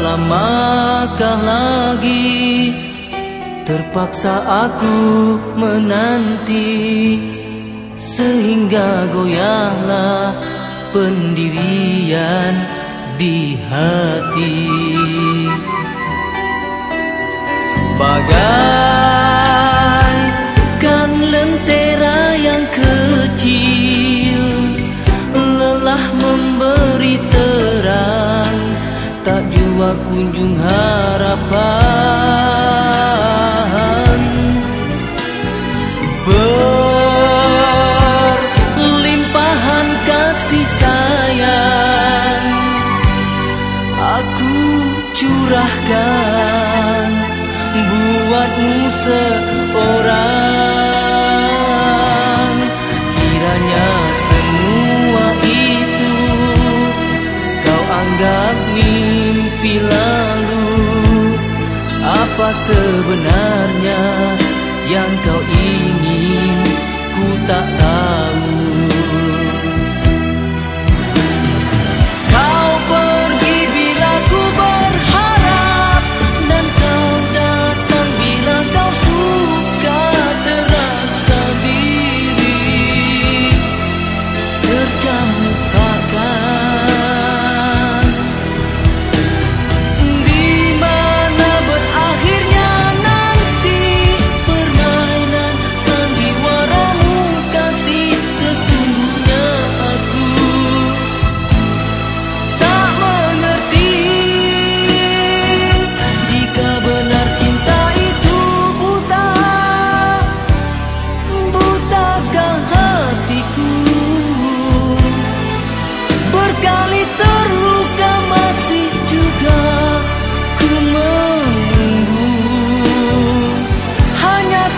lamakah lagi. Terpaksa aku menanti Sehingga goyahlah pendirian di hati kunjung harapan. Berlimpahan kasih sayang Aku curahkan buatmu seorang sebenarnya yang kau ingin ku tak tahu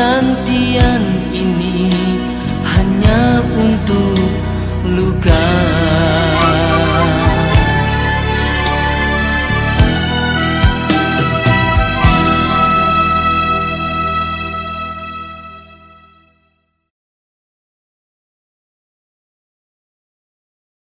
nanti